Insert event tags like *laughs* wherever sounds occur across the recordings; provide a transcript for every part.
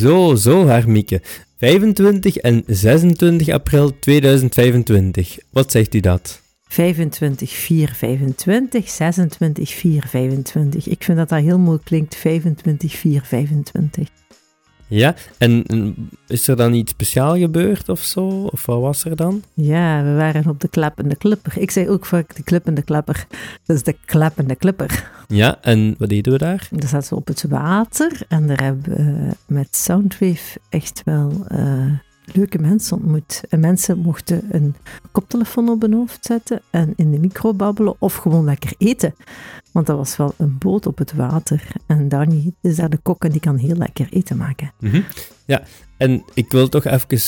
Zo, zo, Hermieke. 25 en 26 april 2025. Wat zegt u dat? 25, 4, 25, 26, 4, 25. Ik vind dat dat heel mooi klinkt, 25, 4, 25. Ja, en is er dan iets speciaal gebeurd of zo? Of wat was er dan? Ja, we waren op de klappende klipper. Ik zei ook vaak de klippende klapper. Dat is de klappende klipper. Ja, en wat deden we daar? Daar zaten we op het water en daar hebben we met Soundwave echt wel uh, leuke mensen ontmoet. En mensen mochten een koptelefoon op hun hoofd zetten en in de micro babbelen of gewoon lekker eten. Want dat was wel een boot op het water. En Danny is daar de kok en die kan heel lekker eten maken. Mm Ja, en ik wil toch even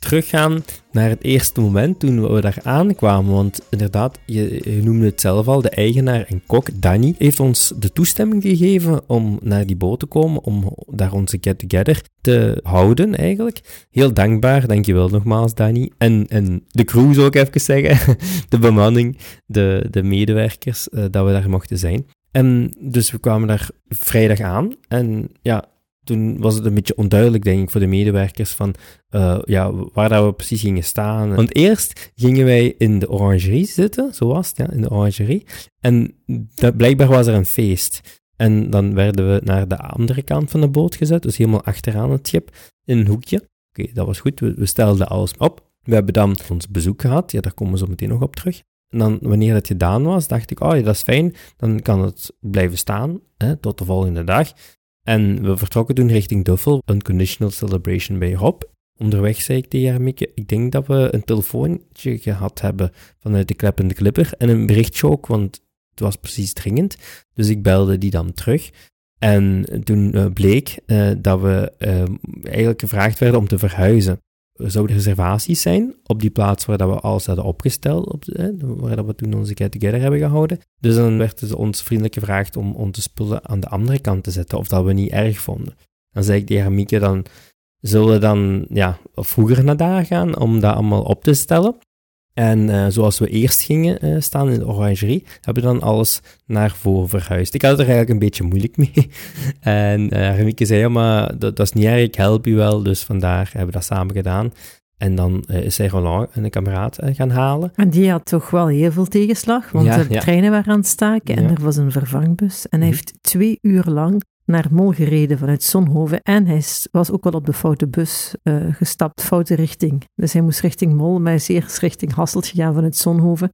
teruggaan naar het eerste moment toen we daar aankwamen. Want inderdaad, je, noemde het zelf al, de eigenaar en kok Danny heeft ons de toestemming gegeven om naar die boot te komen, om daar onze get-together te houden eigenlijk. Heel dankbaar, dankjewel nogmaals Danny. En, en de crew zou ik even zeggen, *laughs* de bemanning, de, de medewerkers, uh, dat we daar mochten zijn. En dus we kwamen daar vrijdag aan en ja, toen was het een beetje onduidelijk, denk ik, voor de medewerkers van uh, ja, waar dat we precies gingen staan. Want eerst gingen wij in de orangerie zitten, zo was het, ja, in de orangerie. En dat, blijkbaar was er een feest. En dan werden we naar de andere kant van de boot gezet, dus helemaal achteraan het schip, in een hoekje. Oké, dat was goed, we, we, stelden alles op. We hebben dan ons bezoek gehad, ja, daar komen we zo meteen nog op terug. En dan, wanneer het gedaan was, dacht ik, oh ja, dat is fijn, dan kan het blijven staan, hè, tot de volgende dag. En we vertrokken toen richting Duffel, Unconditional Celebration bij Rob. Onderweg zei ik tegen Hermieke, ik denk dat we een telefoontje gehad hebben vanuit de kleppende clipper en een berichtje ook, want het was precies dringend. Dus ik belde die dan terug. En toen uh, bleek uh, dat we uh, eigenlijk gevraagd werden om te verhuizen zouden reservaties zijn op die plaats waar dat we alles hadden opgesteld, op, waar dat we toen onze Get Together hebben gehouden. Dus dan werd ze ons vriendelijk gevraagd om onze spullen aan de andere kant te zetten, of dat we niet erg vonden. Dan zei ik tegen Mieke, dan zullen we dan ja, vroeger naar daar gaan om dat allemaal op te stellen. En uh, zoals we eerst gingen uh, staan in de orangerie, hebben we dan alles naar voren verhuisd. Ik had het er eigenlijk een beetje moeilijk mee. *laughs* en uh, Remieke zei, ja, maar dat, dat, is niet erg, ik help u wel. Dus vandaar hebben we dat samen gedaan. En dan is zij Roland een kameraad gaan halen. En die had toch wel heel veel tegenslag, want de treinen waren aan het staken en er was een vervangbus. En hij mhm. heeft twee uur lang naar Mol gereden vanuit Zonhoven. En hij was ook wel op de foute bus uh, gestapt, foute richting. Dus hij moest richting Mol, maar hij is richting Hasselt gegaan vanuit Zonhoven.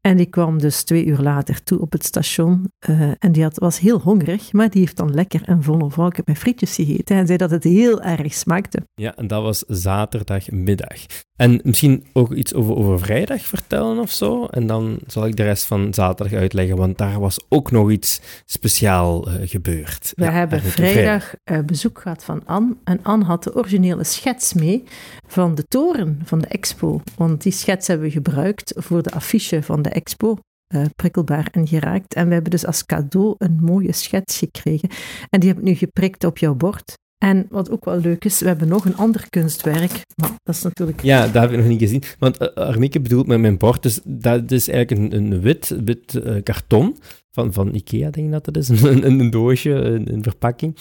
En die kwam dus twee uur later toe op het station. Uh, en die had, was heel hongerig, maar die heeft dan lekker een volle valken met frietjes gegeten. En zei dat het heel erg smaakte. Ja, en dat was zaterdagmiddag. En misschien ook iets over, over vrijdag vertellen of zo. En dan zal ik de rest van zaterdag uitleggen, want daar was ook nog iets speciaal uh, gebeurd. We hebben vrijdag uh, bezoek gehad van Anne. En Anne had de originele schets mee van de toren van de expo. Want die schets hebben we gebruikt voor de affiche van de expo. Uh, prikkelbaar en geraakt. En we hebben dus als cadeau een mooie schets gekregen. En die heb ik nu geprikt op jouw bord. En wat ook wel leuk is, we hebben nog een ander kunstwerk. Dat is natuurlijk... Ja, dat heb ik nog niet gezien. Want uh, Armieke bedoelt met mijn bord, dus dat is eigenlijk een, een wit, wit uh, karton van, van Ikea, denk ik dat dat is. *laughs* een, een doosje, een, een, verpakking.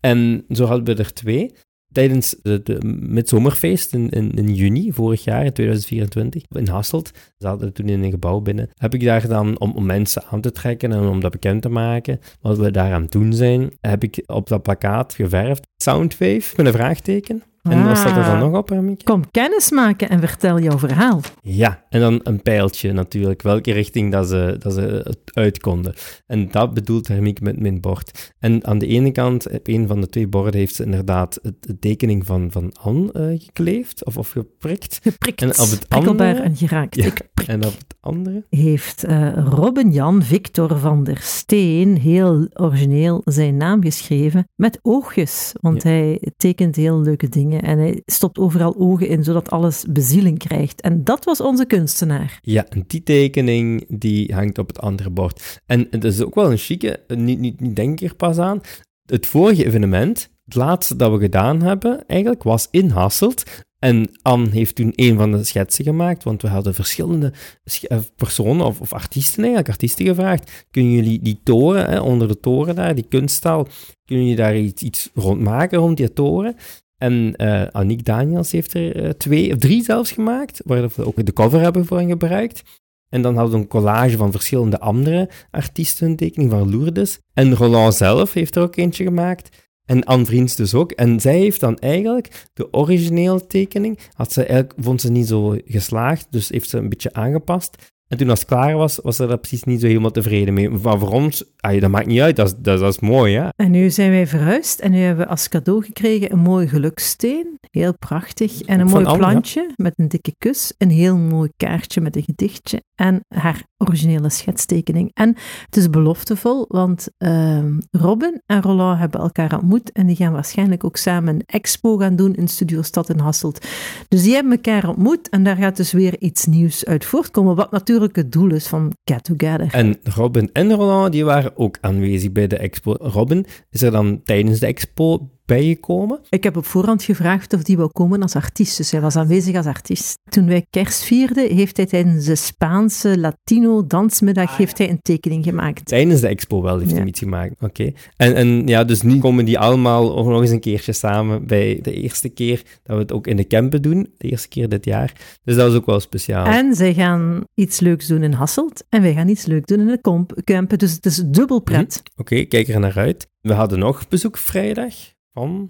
En zo hadden we er twee tijdens het midzomerfeest in, in, juni vorig jaar, in 2024, in Hasselt, zaten we toen in een gebouw binnen, heb ik daar dan, om, mensen aan te trekken en om dat bekend te maken, wat we daar aan doen zijn, heb ik op dat plakkaat geverfd. Soundwave? Met een vraagteken. En wat staat er dan ah. nog op, Remieke? Kom kennis maken en vertel jouw verhaal. Ja, en dan een pijltje natuurlijk, welke richting dat ze, dat ze uit konden. En dat bedoelt Remieke met mijn bord. En aan de ene kant, op een van de twee borden, heeft ze inderdaad de tekening van, van Anne uh, gekleefd of, of geprikt. Geprikt, en op het andere, en geraakt. Ja, en op het andere? Heeft uh, Robin Jan Victor van der Steen heel origineel zijn naam geschreven met oogjes. Want hij tekent heel leuke dingen en hij stopt overal ogen in, zodat alles bezieling krijgt. En dat was onze kunstenaar. Ja, en die tekening die hangt op het andere bord. En dat is ook wel een chique, niet, niet, niet denk ik er pas aan. Het vorige evenement, het laatste dat we gedaan hebben, eigenlijk was in Hasselt, En Anne heeft toen een van de schetsen gemaakt, want we hadden verschillende eh, personen of, of artiesten eigenlijk, artiesten gevraagd. Kunnen jullie die toren, hè, onder de toren daar, die kunsttaal, kunnen jullie daar iets, iets rond maken rond die toren? En uh, Aniek Daniels heeft er uh, twee of drie zelfs gemaakt, waar we ook de cover hebben voor gebruikt. En dan hadden we een collage van verschillende andere artiesten, een tekening van Lourdes. En Roland zelf heeft er ook eentje gemaakt. En Anne Vriends dus ook. En zij heeft dan eigenlijk de originele tekening, had ze eigenlijk, vond ze niet zo geslaagd, dus heeft ze een beetje aangepast. En toen als het klaar was, was ze daar precies niet zo helemaal tevreden mee. Maar voor ons, dat maakt niet uit, dat is, dat, dat is mooi, hè. En nu zijn wij verhuisd en nu hebben we als cadeau gekregen een mooi geluksteen, heel prachtig. En een mooi plantje met een dikke kus, een heel mooi kaartje met een gedichtje en haar originele schetstekening. En het is beloftevol, want uh, Robin en Roland hebben elkaar ontmoet en die gaan waarschijnlijk ook samen een expo gaan doen in Studio Stad in Hasselt. Dus die hebben elkaar ontmoet en daar gaat dus weer iets nieuws uit voortkomen, wat natuurlijk is van Get Together. En Robin en Roland, die waren ook aanwezig bij de expo. Robin is er dan tijdens de expo bijgekomen? Ik heb op voorhand gevraagd of die wil komen als artiest. Dus hij was aanwezig als artiest. Toen wij kerst vierden, heeft hij tijdens de Spaanse Latino dansmiddag ah, heeft hij een tekening gemaakt. Tijdens de expo wel heeft hij iets gemaakt. Oké. En, en ja, dus nu komen die allemaal nog eens een keertje samen bij de eerste keer dat we het ook in de campen doen. De eerste keer dit jaar. Dus dat is ook wel speciaal. En zij gaan iets leuks doen in Hasselt. En wij gaan iets leuks doen in de campen. Dus het is dubbel pret. Hm. Oké, kijk er naar uit. We hadden nog bezoek vrijdag.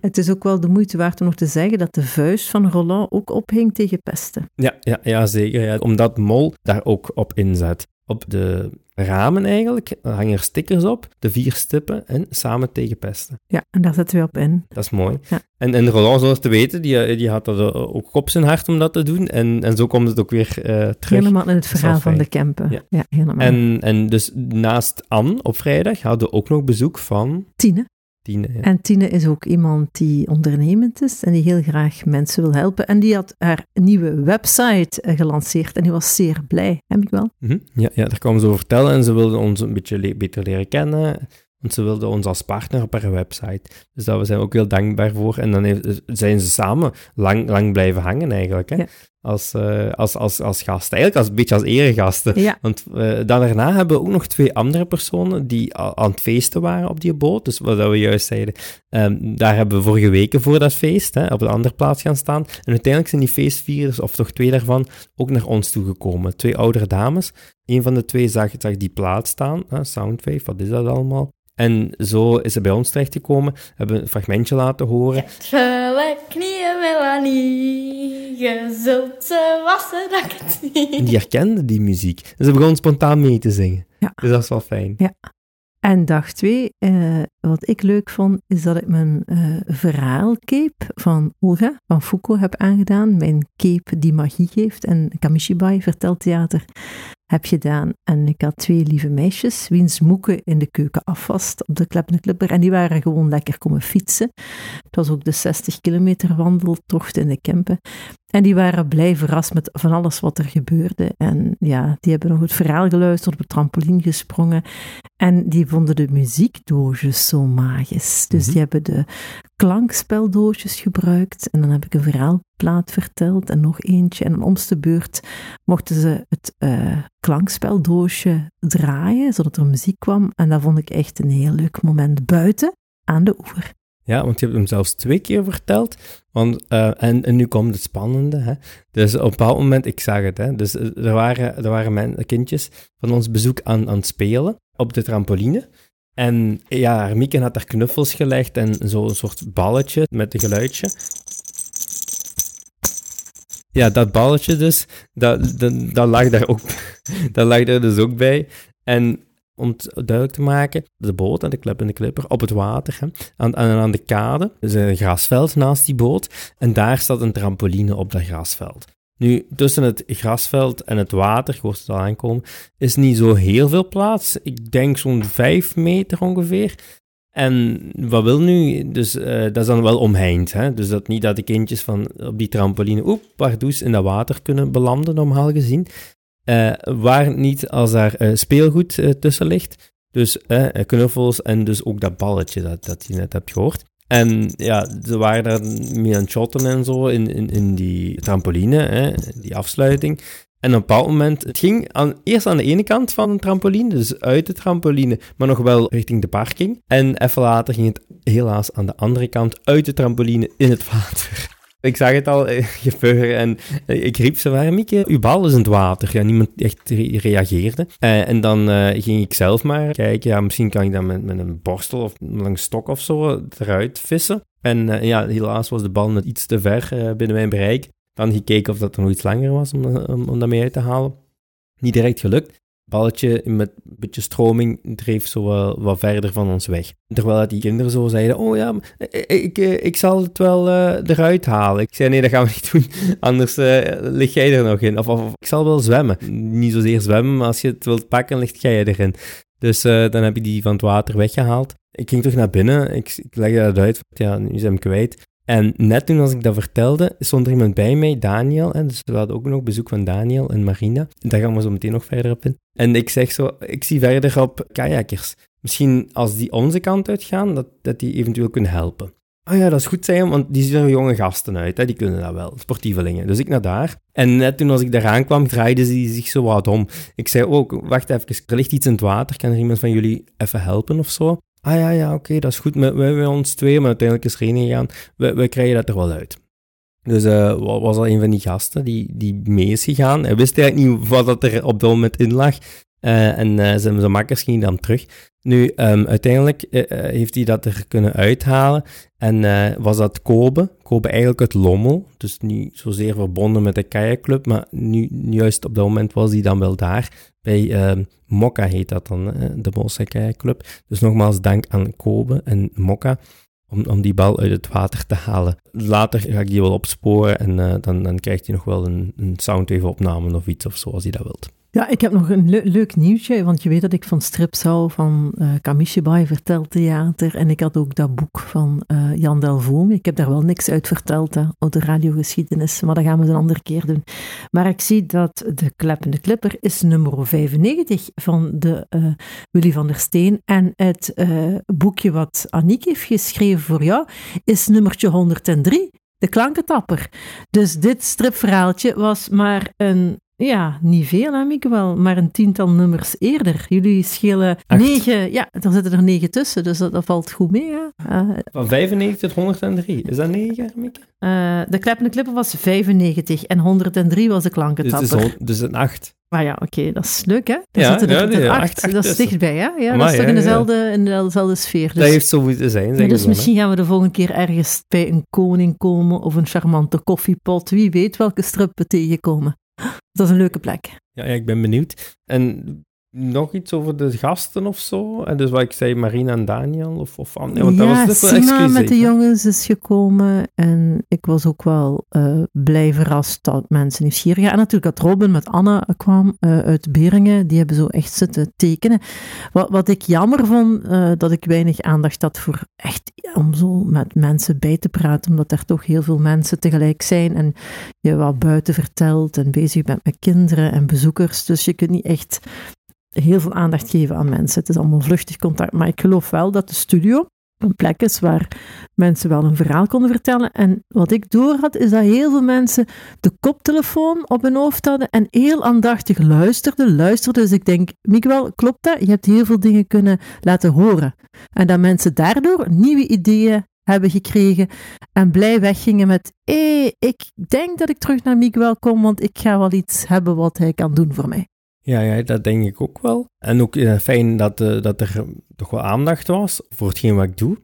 Het is ook wel de moeite waard om nog te zeggen dat de vuist van Roland ook ophing tegen pesten. Ja, ja, ja zeker. Ja. Omdat Mol daar ook op inzet. Op de ramen eigenlijk hangen er stickers op, de vier stippen en samen tegen pesten. Ja, en daar zetten we op in. Dat is mooi. Ja. En, en Roland, zoals te weten, die, die had dat ook op zijn hart om dat te doen. En, en zo komt het ook weer uh, terug. Helemaal in het verhaal van de campen. Ja, ja helemaal. En, en dus naast Anne op vrijdag hadden we ook nog bezoek van... Tine. En Tine is ook iemand die ondernemend is en die heel graag mensen wil helpen. En die had haar nieuwe website eh, gelanceerd en die was zeer blij, heb ik wel. Mhm. ja, ja, daar kwam ze over vertellen en ze wilde ons een beetje beter leren kennen. Want ze wilde ons als partner op haar website. Dus daar zijn we ook heel dankbaar voor. En dan zijn ze samen lang, lang blijven hangen eigenlijk. Hè? Als, uh, als, als, als gasten. Eigenlijk als, een beetje als eregasten. Ja. Want uh, daarna hebben we ook nog twee andere personen die aan het feesten waren op die boot. Dus wat we juist zeiden. Um, daar hebben we vorige weken voor dat feest hè, op een andere plaats gaan staan. En uiteindelijk zijn die feestvierders, of toch twee daarvan, ook naar ons toegekomen. Twee oudere dames. Een van de twee zag, zag die plaats staan. Hè, Soundwave, wat is dat allemaal? En zo is ze bij ons terechtgekomen, hebben een fragmentje laten horen. Het knieën, Melanie, je zult ze wassen, dat ik het niet. Die herkende die muziek. En ze begon spontaan mee te zingen. Ja. Dus dat is wel fijn. Ja. En dag twee, eh, wat ik leuk vond, is dat ik mijn uh, verhaalcape van Olga van Foucault heb aangedaan. Mijn cape die magie geeft en Kamishibai verteltheater heb gedaan. En ik had twee lieve meisjes, wiens moeken in de keuken afvast op de Kleppende Clipper. En die waren gewoon lekker komen fietsen. Het was ook de 60 kilometer wandeltocht in de Kempen. En die waren blij verrast met van alles wat er gebeurde. En ja, die hebben nog het verhaal geluisterd, op het trampoline gesprongen. En die vonden de muziekdoosjes zo magisch. Dus mhm. die hebben de klankspeldoosjes gebruikt. En dan heb ik een verhaalplaat verteld en nog eentje. En om de beurt mochten ze het uh, klankspeldoosje draaien, zodat er muziek kwam. En dat vond ik echt een heel leuk moment buiten aan de oever. Ja, want je hebt hem zelfs twee keer verteld. Want, uh, en, en nu komt het spannende. Hè? Dus op een bepaald moment, ik zag het, hè? dus er waren, er waren mijn, kindjes van ons bezoek aan, aan het spelen op de trampoline. En ja, Mieke had daar knuffels gelegd en zo'n soort balletje met een geluidje. Ja, dat balletje dus, dat, dat, dat, lag daar ook, *laughs* dat lag daar dus ook bij. En om het duidelijk te maken, de boot en de klep en de clipper op het water, hè, aan, aan, de kade. Is een grasveld naast die boot en daar staat een trampoline op dat grasveld. Nu, tussen het grasveld en het water, ik hoor het al aankomen, is niet zo heel veel plaats. Ik denk zo'n vijf meter ongeveer. En wat wil nu? Dus uh, dat is dan wel omheind. Hè? Dus dat niet dat de kindjes van op die trampoline, oep, pardoes, in dat water kunnen belanden, normaal gezien. Uh, waar niet als daar uh, speelgoed tussen ligt. Dus knuffels en dus ook dat balletje dat, dat je net hebt gehoord. En ja, ze waren daar mee aan het shotten en zo in, in, in die trampoline, die afsluiting. En op een bepaald moment, het ging aan, eerst aan de ene kant van een trampoline, dus uit de trampoline, maar nog wel richting de parking. En even later ging het helaas aan de andere kant uit de trampoline in het water. Ik zag het al eh, *laughs* gebeuren en eh, ik riep ze, waar Mieke, uw bal is in het water. Ja, niemand echt reageerde. Uh, en dan ging ik zelf maar kijken, ja, misschien kan ik dat met, met een borstel of een stok of zo eruit vissen. En ja, helaas was de bal net iets te ver binnen mijn bereik. Dan gekeken of dat er nog iets langer was om, om, om dat mee uit te halen. Niet direct gelukt balletje met een beetje stroming dreef zo wat, verder van ons weg. Terwijl die kinderen zo zeiden, oh ja, ik, ik, ik zal het wel eruit halen. Ik zei, nee, dat gaan we niet *laughs* doen, anders lig jij er nog in. Of, of, ik zal wel zwemmen. Niet zozeer zwemmen, maar als je het wilt pakken, ligt jij erin. Dus dan heb je die van het water weggehaald. Ik ging toch naar binnen, ik, ik legde dat uit, ja, nu is hem kwijt. En net toen als ik dat vertelde, stond er iemand bij mij, Daniel. Dus we hadden ook nog bezoek van Daniel en Marina. Daar gaan we zo meteen nog verder op in. En ik zeg zo, ik zie verder op kajakkers. Misschien als die onze kant uitgaan, dat, dat die eventueel kunnen helpen. Ah ja, dat is goed, zijn, want die zien er jonge gasten uit, hè? die kunnen dat wel, sportievelingen. Dus ik naar daar. En net toen als ik daar aankwam, draaiden ze zich zo wat om. Ik zei ook, wacht even, er ligt iets in het water, kan er iemand van jullie even helpen of zo? Ah ja, ja, oké, dat is goed. We, we, ons twee, maar uiteindelijk is er één gegaan. We, krijgen dat er wel uit. Dus uh, was al een van die gasten die, die mee is gegaan. Hij wist eigenlijk niet wat er op dat moment in lag. Uh, en uh, zijn, zijn makkers gingen dan terug. Nu, um, uiteindelijk heeft hij dat er kunnen uithalen. En was dat Kobe. Kobe eigenlijk uit Lommel. Dus niet zozeer verbonden met de kajakclub. Maar nu, juist op dat moment was hij dan wel daar. Bij uh, Mokka heet dat dan, de Bosse Club. Dus nogmaals dank aan Kobe en Mokka om, om die bal uit het water te halen. Later ga ik die wel opsporen en uh, dan, dan krijgt hij nog wel een, een soundwave opname of iets of zo als hij dat wilt. Ja, ik heb nog een leuk nieuwtje, want je weet dat ik van strips hou, van uh, Kamishibai verteltheater. En ik had ook dat boek van uh, Jan Delvoom. Ik heb daar wel niks uit verteld, hè, de radiogeschiedenis, maar dat gaan we een andere keer doen. Maar ik zie dat de Kleppende Clipper is nummer 95 van de uh, Willy van der Steen. En het boekje wat Aniek heeft geschreven voor jou is nummertje 103 de klankentapper. Dus dit stripverhaaltje was maar een ja, niet veel ik wel, maar een tiental nummers eerder. Jullie schelen negen, ja, er zitten er negen tussen, dus dat, valt goed mee. Hè? Uh, Van 95 tot 103, is dat negen, Mieke? Uh, de Kleppende Klippen was 95 en 103 was de klankentapper. Dus, dus een 8. Maar ja, oké, dat is leuk, hè? Daar ja, zitten er, ja, acht, acht, dat is dichtbij, hè? Ja, dat is toch in, dezelfde, in dezelfde sfeer. Dus, dat heeft zo moeten zijn, Dus misschien gaan we de volgende keer ergens bij een koning komen of een charmante koffiepot. Wie weet welke strip we tegenkomen. Dat is een leuke plek. Ja, ik ben benieuwd. En nog iets over de gasten of zo? En dus wat ik zei, Marina en Daniel? Of, of, ja, want dat was dus Sima met de jongens is gekomen en ik was ook wel uh, blij verrast dat mensen nieuwsgierig waren. En natuurlijk dat Robin met Anna kwam uh, uit Beringen, die hebben zo echt zitten tekenen. Wat, wat ik jammer vond, uh, dat ik weinig aandacht had voor echt om zo met mensen bij te praten, omdat er toch heel veel mensen tegelijk zijn en je wat buiten vertelt en bezig bent met kinderen en bezoekers, dus je kunt niet echt heel veel aandacht geven aan mensen. Het is allemaal vluchtig contact. Maar ik geloof wel dat de studio een plek is waar mensen wel een verhaal konden vertellen. En wat ik door had, is dat heel veel mensen de koptelefoon op hun hoofd hadden en heel aandachtig luisterden, luisterden. Dus ik denk, Miguel, klopt dat? Je hebt heel veel dingen kunnen laten horen. En dat mensen daardoor nieuwe ideeën hebben gekregen en blij weggingen met, hé, ik denk dat ik terug naar Miguel kom, want ik ga wel iets hebben wat hij kan doen voor mij. Ja, ja, dat denk ik ook wel. En ook uh, fijn dat, uh, dat er toch wel aandacht was voor hetgeen wat ik doe.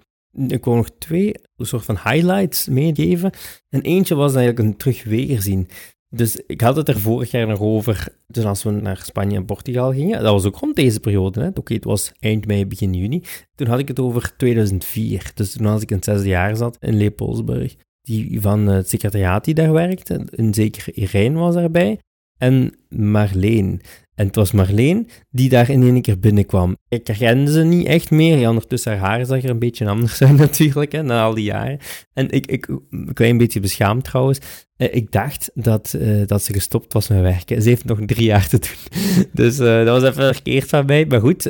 Ik wil nog twee soort van highlights meegeven. En eentje was eigenlijk een terugweerzien. Dus ik had het er vorig jaar nog over, dus als we naar Spanje en Portugal gingen, dat was ook rond deze periode. Oké, okay, het was eind mei, begin juni. Toen had ik het over 2004. Dus toen als ik in het zesde jaar zat in Leopoldsburg. Die van het secretariaat die daar werkte, een zeker Irene was daarbij. En Marleen. En het was Marleen die daar in één keer binnenkwam. Ik herkende ze niet echt meer. Ja, ondertussen haar haar zag er een beetje anders *laughs* uit natuurlijk, hè, na al die jaren. En ik, ik, een klein beetje beschaamd trouwens. Eh, ik dacht dat, uh, dat ze gestopt was met werken. Ze heeft nog drie jaar te doen. *laughs* dus uh, dat was even verkeerd van mij. Maar goed,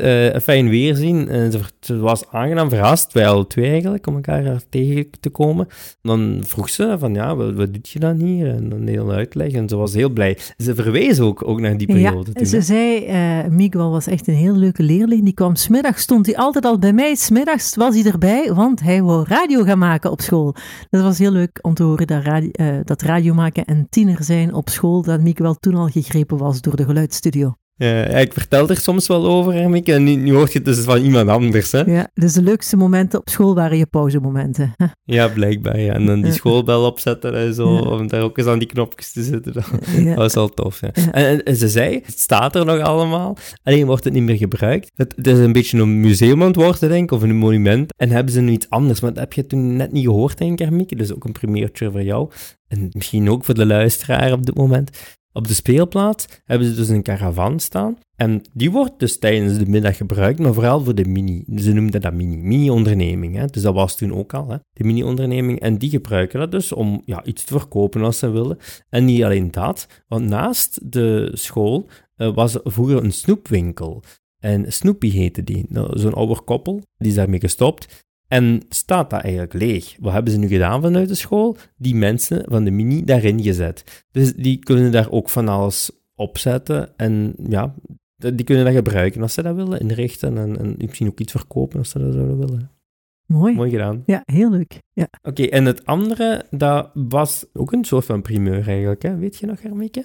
fijn weerzien. Ze, ze, was aangenaam verrast, wij al twee eigenlijk, om elkaar tegen te komen. Dan vroeg ze van, ja, wat, wat doet je dan hier? En dan heel uitleg. En ze was heel blij. Ze verwees ook, ook naar die periode ja, ze zei, Miguel was echt een heel leuke leerling. Die kwam smiddags, stond hij altijd al bij mij. Smiddags was hij erbij, want hij wou radio gaan maken op school. Dat was heel leuk om te horen dat radio, dat radio maken en tiener zijn op school, dat Mieke wel toen al gegrepen was door de geluidsstudio. Ja, ik vertel er soms wel over, Mieke, en nu, nu hoort je het dus van iemand anders. Hè? Ja, dus de leukste momenten op school waren je pauzemomenten. *laughs* Ja, blijkbaar. Ja. En dan die schoolbel opzetten en zo, om daar ook eens aan die knopjes te zitten. Dat, ja. *laughs* was wel tof. Ja. En, en, ze zei, het staat er nog allemaal, alleen wordt het niet meer gebruikt. Het, het is een beetje een museum aan het worden, denk ik, of een monument. En hebben ze nu iets anders, maar dat heb je toen net niet gehoord, denk ik. Dus ook een primeurtje voor jou. En misschien ook voor de luisteraar op dit moment. Op de speelplaats hebben ze dus een caravan staan. En die wordt dus tijdens de middag gebruikt, maar vooral voor de mini. Ze noemden dat mini. Mini-onderneming. Dus dat was toen ook al, hè? de mini-onderneming. En die gebruiken dat dus om ja, iets te verkopen als ze willen. En niet alleen dat, want naast de school uh, was vroeger een snoepwinkel. En Snoopy heette die. Nou, Zo'n ouder koppel, die is daarmee gestopt. En staat dat eigenlijk leeg? Wat hebben ze nu gedaan vanuit de school? Die mensen van de mini daarin gezet. Dus die kunnen daar ook van alles opzetten en ja, die kunnen dat gebruiken als ze dat willen, inrichten en, en misschien ook iets verkopen als ze dat zouden willen. Mooi. Mooi gedaan. Ja, heel leuk. Ja. Oké, en het andere, dat was ook een soort van primeur eigenlijk, hè? weet je nog, Hermieke?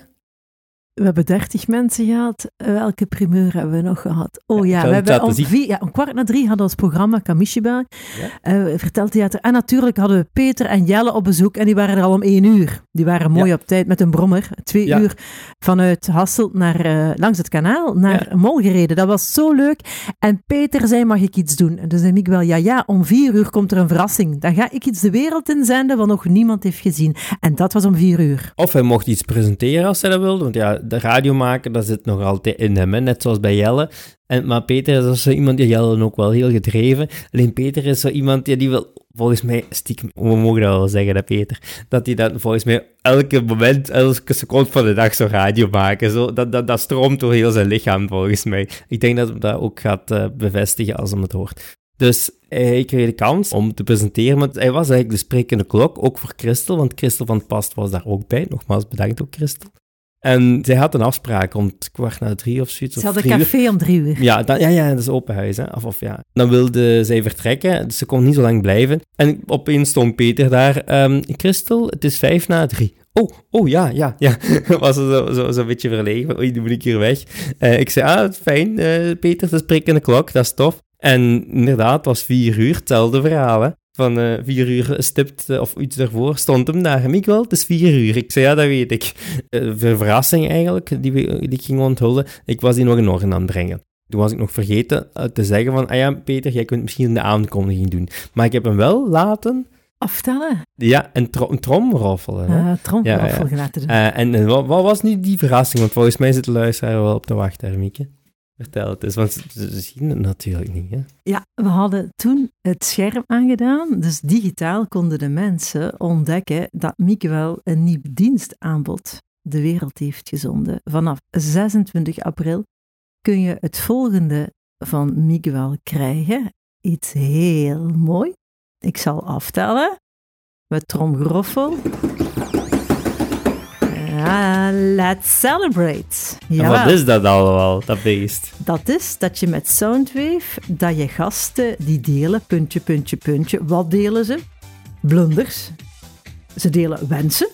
We hebben dertig mensen gehad. Welke primeur hebben we nog gehad? Oh ja, we hebben om, vier, ja, om kwart na drie hadden we ons programma Kamishiba. Ja. Uh, verteltheater. En natuurlijk hadden we Peter en Jelle op bezoek. En die waren er al om één uur. Die waren mooi op tijd met een brommer. Twee uur vanuit Hasselt naar, uh, langs het kanaal naar Mol gereden. Dat was zo leuk. En Peter zei, mag ik iets doen? En toen zei ik wel, ja, ja, om vier uur komt er een verrassing. Dan ga ik iets de wereld inzenden wat nog niemand heeft gezien. En dat was om vier uur. Of hij mocht iets presenteren als hij dat wilde. Want ja, de radio maken, dat zit nog altijd in hem, net zoals bij Jelle. En, maar Peter is zo iemand, die Jelle ook wel heel gedreven. Alleen Peter is zo iemand die, die wil, volgens mij, stiekem, we mogen dat wel zeggen, dat Peter, dat hij dan volgens mij elke moment, elke seconde van de dag zo radio maken. Zo, dat, dat, dat stroomt door heel zijn lichaam, volgens mij. Ik denk dat hij dat ook gaat uh, bevestigen als hij het hoort. Dus hij kreeg de kans om te presenteren. Maar hij was eigenlijk de sprekende klok, ook voor Christel, want Christel van Past was daar ook bij. Nogmaals bedankt ook, Christel. En zij had een afspraak om kwart na drie of zoiets. Ze had een café om drie uur. Ja, dan, ja, ja, dat is open huis. Hè. Of, of, ja. Dan wilde zij vertrekken, dus ze kon niet zo lang blijven. En opeens stond Peter daar. Um, Christel, het is vijf na drie. Oh, oh ja, ja, ja. *laughs* was zo, zo, zo een beetje verlegen. Oei, dan moet ik hier weg. Uh, ik zei, ah, fijn, uh, Peter, de sprekende klok, dat is tof. En inderdaad, het was vier uur, hetzelfde verhaal. Hè van uh, vier uur stipt of iets daarvoor, stond hem daar. Miguel, het is vier uur. Ik zei, ja, dat weet ik. Uh, verrassing eigenlijk, die, die ik ging onthullen. Ik was die nog in orde aan het brengen. Toen was ik nog vergeten te zeggen van, ah ja, Peter, jij kunt misschien de aankondiging doen. Maar ik heb hem wel laten... Aftellen? Ja, een, tro een tromroffelen. Uh, tromroffel ja, laten doen. en wat, wat, was nu die verrassing? Want volgens mij zit de luisteraar wel op te wachten, Mieke. Vertel het eens, want ze zien het natuurlijk niet. Hè? Ja, we hadden toen het scherm aangedaan. Dus digitaal konden de mensen ontdekken dat Mieke wel een nieuw dienstaanbod de wereld heeft gezonden. Vanaf 26 april kun je het volgende van Miguel krijgen. Iets heel mooi. Ik zal aftellen. Met tromgeroffel. Ja, let's celebrate. Ja. wat is dat allemaal, dat beest? Dat is dat je met Soundwave, dat je gasten die delen, puntje, puntje, puntje. Wat delen ze? Blunders. Ze delen wensen,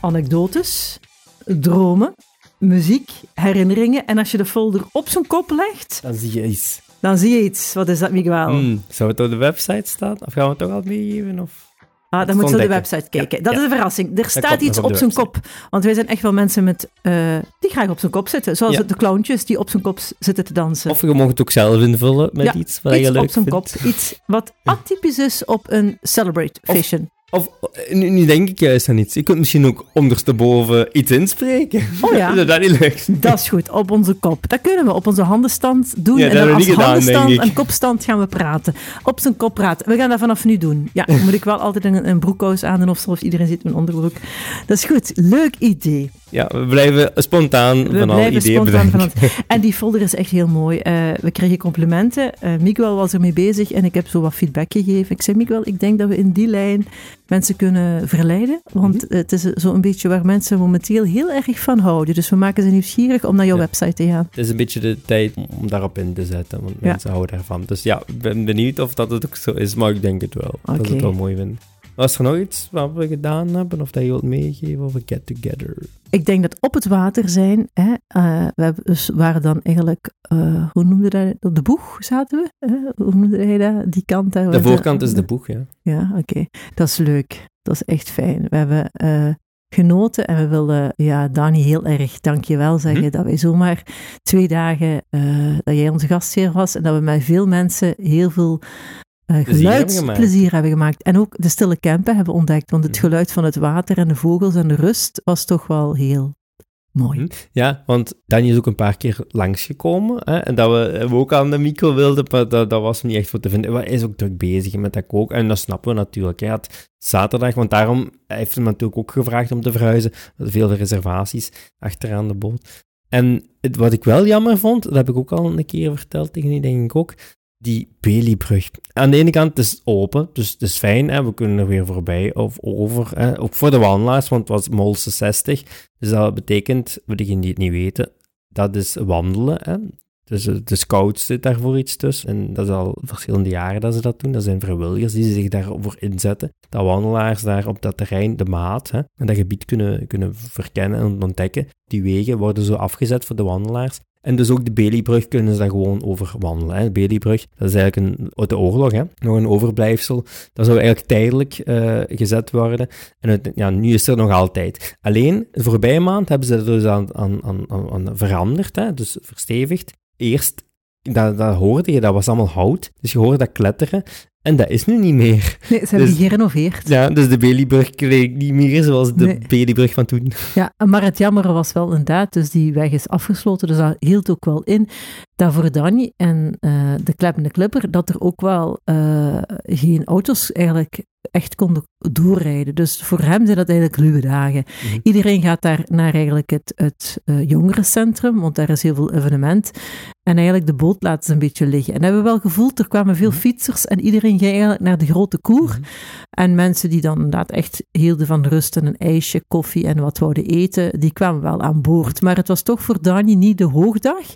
anekdotes, dromen, muziek, herinneringen. En als je de folder op zijn kop legt... Dan zie je iets. Dan zie je iets. Wat is dat, Miguel? Mm, zou het op de website staan? Of gaan we het toch al meegeven? Of... Ah, dan moet je op de website kijken. dat is een verrassing. Er staat iets op, zijn kop. Want wij zijn echt wel mensen met, uh, die graag op zijn kop zitten. Zoals de clowntjes die op zijn kop zitten te dansen. Of je mag het ook zelf invullen met iets wat iets je leuk op zijn kop. Iets wat atypisch is op een Celebrate Vision. Of, nu, nu, denk ik juist aan iets. Je kunt misschien ook ondersteboven iets inspreken. Oh ja. *laughs* dat niet lukt. Dat is goed, op onze kop. Dat kunnen we op onze handenstand doen. Ja, en dan als handenstand en kopstand gaan we praten. Op zijn kop praten. We gaan dat vanaf nu doen. Ja, dan moet ik wel altijd een, een broekkous aan doen of zo, of iedereen zit in een onderbroek. Dat is goed. Leuk idee. Ja, we blijven spontaan we van alle ideeën bedenken. En die folder is echt heel mooi. Uh, we kregen complimenten. Uh, Miguel was ermee bezig en ik heb zo wat feedback gegeven. Ik zei, Miguel, ik denk dat we in die lijn mensen kunnen verleiden. Want mm -hmm. het is zo'n beetje waar mensen momenteel heel erg van houden. Dus we maken ze nieuwsgierig om naar jouw website te gaan. Het is een beetje de tijd om daarop in te zetten, want ja. mensen houden ervan. Dus ja, ik ben benieuwd of dat het ook zo is, maar ik denk het wel. Okay. Dat het wel mooi vinden. Was er nog iets wat we gedaan hebben of dat je wilt meegeven over Get Together? Ik denk dat op het water zijn, hè, uh, we dus waren dan eigenlijk, uh, hoe noemde dat, op de boeg zaten we? Hè? Hoe noemde hij dat, die kant daar? De voorkant is de boeg, ja. Ja, oké. Okay. Dat is leuk. Dat is echt fijn. We hebben uh, genoten en we wilden, ja, Dani, heel erg dankjewel zeggen hm? dat wij zomaar twee dagen, dat jij onze gastheer was en dat we met veel mensen heel veel uh, geluidsplezier hebben gemaakt. En ook de stille campen hebben ontdekt, want het geluid van het water en de vogels en de rust was toch wel heel mooi. Hm? Ja, want Danny is ook een paar keer langsgekomen. Hè, en dat we hem ook aan de micro wilden, maar dat, dat was niet echt voor te vinden. Hij is ook druk bezig met dat koken. En dat snappen we natuurlijk. Hij had zaterdag, want daarom hij heeft hem natuurlijk ook gevraagd om te verhuizen. Veel reservaties achteraan de boot. En het, wat ik wel jammer vond, dat heb ik ook al een keer verteld tegen die, denk ik ook, die Beliebrug. Aan de ene kant is het open, dus het is fijn. Hè? We kunnen er weer voorbij of over. Hè? Ook voor de wandelaars, want het was Molse 60. Dus dat betekent, voor degenen die het niet weten, dat is wandelen. Hè? Dus de scouts zit daar voor iets tussen. En dat is al verschillende jaren dat ze dat doen. Dat zijn vrijwilligers die zich daarvoor inzetten. Dat wandelaars daar op dat terrein, de maat, hè, en dat gebied kunnen, kunnen verkennen en ontdekken. Die wegen worden zo afgezet voor de wandelaars. En dus ook de Beliebrug kunnen ze daar gewoon over wandelen. Hè. De Beliebrug, dat is eigenlijk een, uit de oorlog, hè. nog een overblijfsel. Dat zou eigenlijk tijdelijk uh, gezet worden. En ja, nu is er nog altijd. Alleen, de voorbije maand hebben ze er dus aan, aan, aan, aan veranderd, hè. dus verstevigd. Eerst dat, dat hoorde je, dat was allemaal hout. Dus je hoorde dat kletteren. En dat is nu niet meer. Nee, ze hebben dus, die gerenoveerd. Ja, dus de Beliebrug kreeg niet meer zoals de nee. Beliebrug van toen. Ja, maar het jammer was wel inderdaad, dus die weg is afgesloten, dus dat hield ook wel in dat voor Danny en uh, de kleppende clipper, dat er ook wel uh, geen auto's eigenlijk echt konden doorrijden. Dus voor hem zijn dat eigenlijk ruwe dagen. Mm -hmm. Iedereen gaat daar naar eigenlijk het, het uh, jongerencentrum, want daar is heel veel evenement. En eigenlijk de boot laten ze een beetje liggen. En hebben we wel gevoeld, er kwamen veel mm -hmm. fietsers en iedereen ging eigenlijk naar de grote koer. Mm -hmm. En mensen die dan inderdaad echt hielden van rust en een ijsje, koffie en wat wouden eten, die kwamen wel aan boord. Maar het was toch voor Dani niet de hoogdag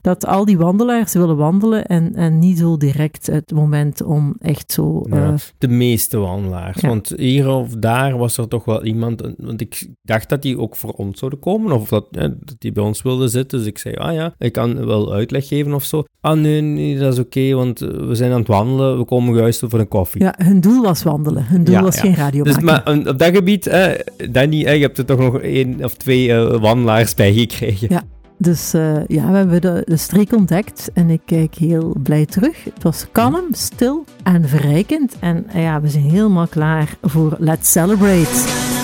dat al die wandelaars willen wandelen en, en niet zo direct het moment om echt zo... Ja, uh, de meeste Ja. Want hier of daar was er toch wel iemand, want ik dacht dat die ook voor ons zouden komen, of dat, ja, dat die bij ons wilde zitten. Dus ik zei, ah ja, ik kan wel uitleg geven of zo. Ah nee, nee dat is oké, okay, want we zijn aan het wandelen, we komen juist voor een koffie. Ja, hun doel was wandelen, hun doel ja, was geen radio dus, maken. Maar op dat gebied, eh, Danny, eh, je hebt er toch nog één of twee uh, wandelaars bij gekregen. Ja. Dus uh, ja, we hebben de, de, streek ontdekt en ik kijk heel blij terug. Het was kalm, stil en verrijkend. En uh, ja, we zijn helemaal klaar voor Let's Celebrate.